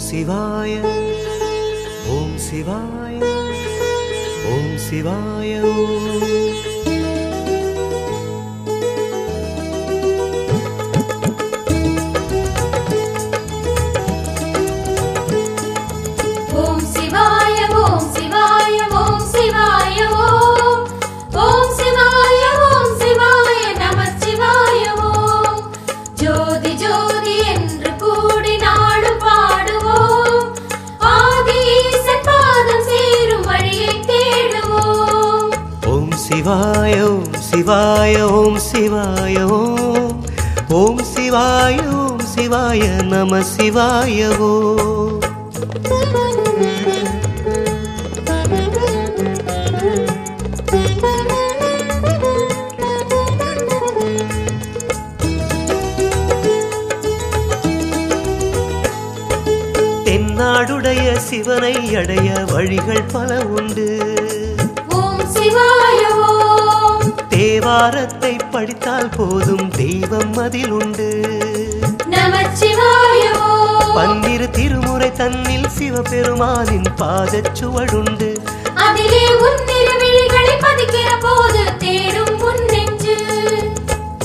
शिवाय। ॐ शिवाय। ॐ शिवाय। சிவாய ஓம் சிவாய ஓம் சிவாய ஓம். ஓம் சிவாய ஓம் சிவாய நம சிவாய ஓம் தென்னாடுடைய சிவனை அடைய வழிகள் பல உண்டு. தேவாரத்தை படித்தால் போதும் தெய்வம் அதில் உண்டு. பன்னிரு திருமுறை தன்னில் சிவபெருமானின் பாதச் சுவடுண்டு. அதிலே உன் திருவிழிகளை பதிக்கிற போது தேடும் உன் நெஞ்சு.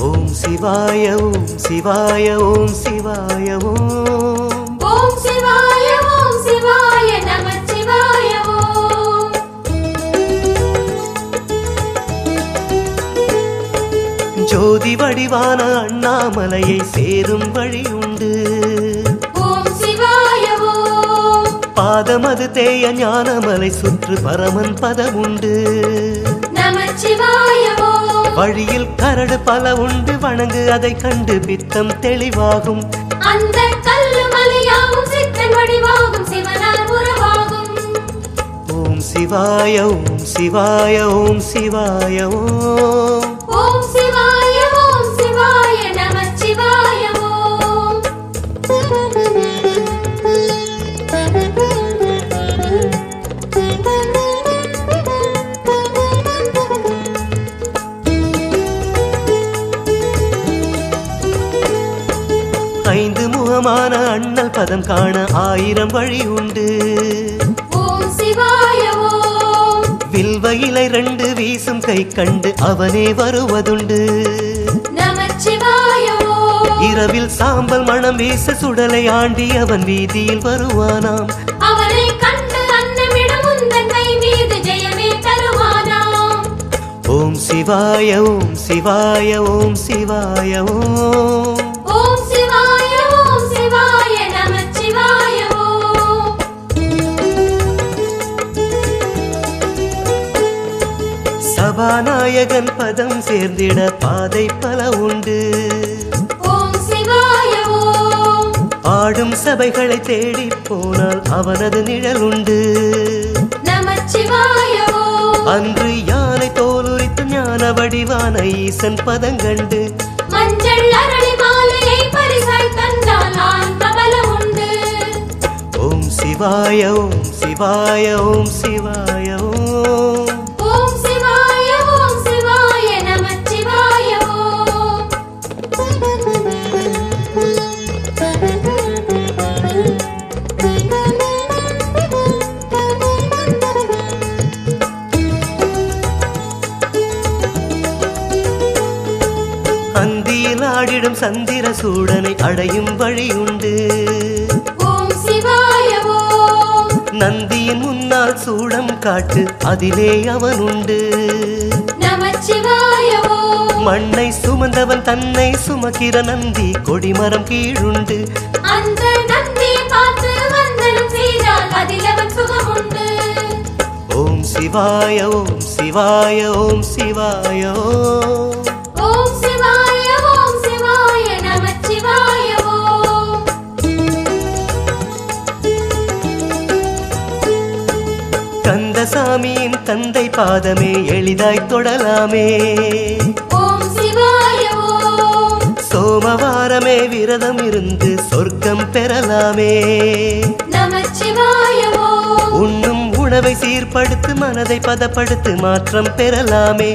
ஓம் சிவாய ஓம் சிவாய ஓம் சிவாய ஓம். ஜோதி வடிவான அண்ணாமலையை சேரும் வழி உண்டு பாதமது தேய ஞானமலை சுற்று பரமன் நமச்சிவாய ஓம் வழியில் கரடு பல உண்டு வணங்கு அதை கண்டு பித்தம் தெளிவாகும். அந்த கல்லு மலையாவும் சித்தன் வடிவாகும் சிவனால் உறவாகும் ஓம் சிவாய ஓம் சிவாய ஓம் சிவாய ஓம். ஓம் சிவாய. முகமான அண்ணல் பதம் காண ஆயிரம் வழி உண்டு. ஓம் சிவாய ஓம். வில்வ இலை ரெண்டு வீசும் கை கண்டு அவனே வருவதுண்டு. இரவில் சாம்பல் மணம் வீச சுடலை ஆண்டி அவன் வீதியில் வருவானாம். ஓம் சிவாய ஓம் சிவாய ஓம் சிவாய ஓம். சபாநாயகன் பதம் சேர்ந்திட பாதை பல உண்டு. ஆடும் சபைகளை தேடி போனால் அவனது நிழல் உண்டு. அன்று யானை தோலுரித்து ஞான வடிவான ஈசன் பதங்கண்டு ஓம் சிவாய ஓம் சிவாய ஓம் சிவாய ஓம். அந்தியில் ஆடிடும் சந்திர சூடனை அடையும் வழி உண்டு நந்தியின் முன்னால் சூடம் காட்டு அதிலே அவன் உண்டு மண்ணை சுமந்தவன் தன்னை சுமக்கிற நந்தி கொடிமரம் கீழுண்டு. ஓம் சிவாய ஓம் சிவாய ஓம் சிவாய ஓம் சிவாய. கந்தசாமியின் தந்தை பாதமே எளிதாய் தொடலாமே. சோமவாரமே விரதம் இருந்து சொர்க்கம் பெறலாமே. உண்ணும் உணவை சீர்படுத்து மனதை பதப்படுத்து மாற்றம் பெறலாமே.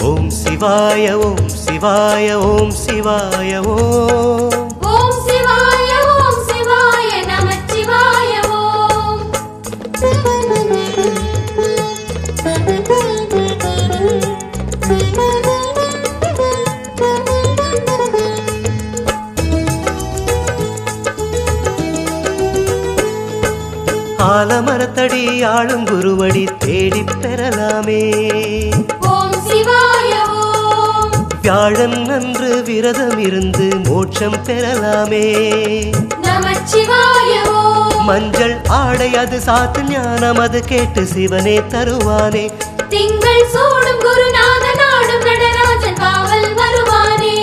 ஓம் சிவ சிவாய ஓம் சிவாய ஓம் சிவாய ஓம். ஆலமரத்தடி ஆளும் குருவடி தேடிப் பெறலாமே. வியாழன் அன்று விரதம் இருந்து மோட்சம் பெறலாமே. மஞ்சள் ஆடை அது சாத்து ஞானம் அது கேட்டு சிவனே தருவானே. திங்கள் சூடும் குருநாத நாடும் நடராஜன் காவல் வருவானே.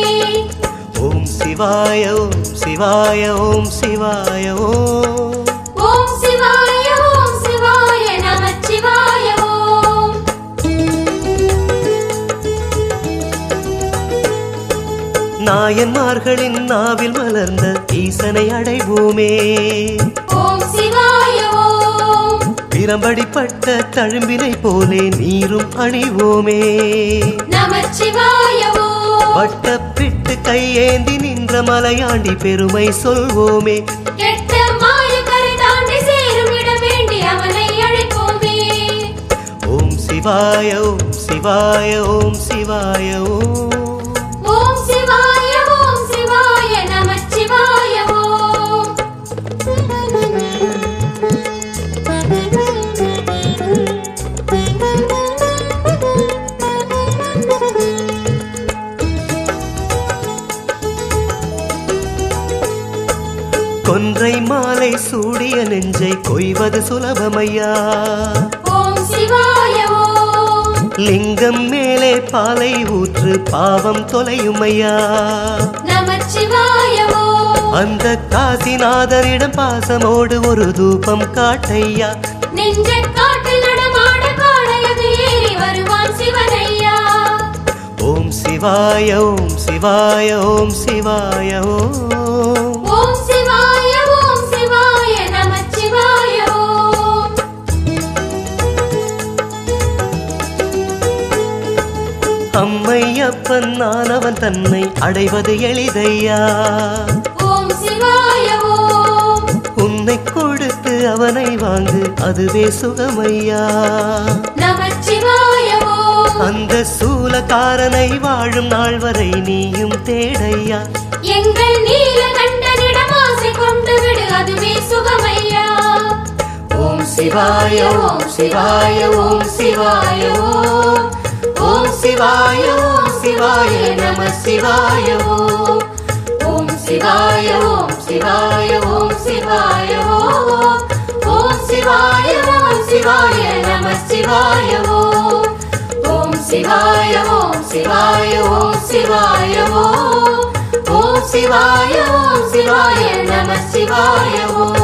ஓம் சிவாய ஓம் சிவாய ஓம் சிவாய ஓம். நாயன்மார்களின் நாவில் மலர்ந்த ஈசனை அடைவோமே. பிரம்படிப்பட்ட தழும்பினை போலே நீரும் அணிவோமே. வட்டப்பிட்டு கையேந்தி நின்ற மலையாண்டி பெருமை சொல்வோமே. ஓம் சிவாய ஓம் சிவாய ஓம் சிவாய ஓம். கொன்றை மாலை சூடிய நெஞ்சை கொய்வது சுலபமையா? லிங்கம் மேலே பாலை ஊற்று பாவம் தொலையுமையா? அந்த காசிநாதரிடம் பாசமோடு ஒரு தூபம் காட்டையா? ஓம் சிவாய ஓம் சிவாய ஓம் சிவாய ஓம். அம்மையப்பன் நானவன் தன்னை அடைவது எளிதையா? சிவாய உன்னை கொடுத்து அவனை வாங்கு அதுவே சுகமையா? அந்த சூலக்காரனை வாழும் நாள் வரை நீயும் தேடையா? எங்கள் நீலகண்டனிடம் ஆசை கொண்டு விடு அதுவே சுகமையா? ஓம் சிவாய ஓம் சிவாய ஓம் சிவாய ஓம். ஓம் சிவாய ஓம். शिवाय नमः शिवाय। ॐ शिवाय ॐ शिवाय ॐ शिवाय। ॐ शिवाय ओ शिवाय नमः शिवाय। ॐ शिवाय ॐ शिवाय ॐ शिवाय। ॐ शिवाय ॐ शिवाय नमः शिवाय। ॐ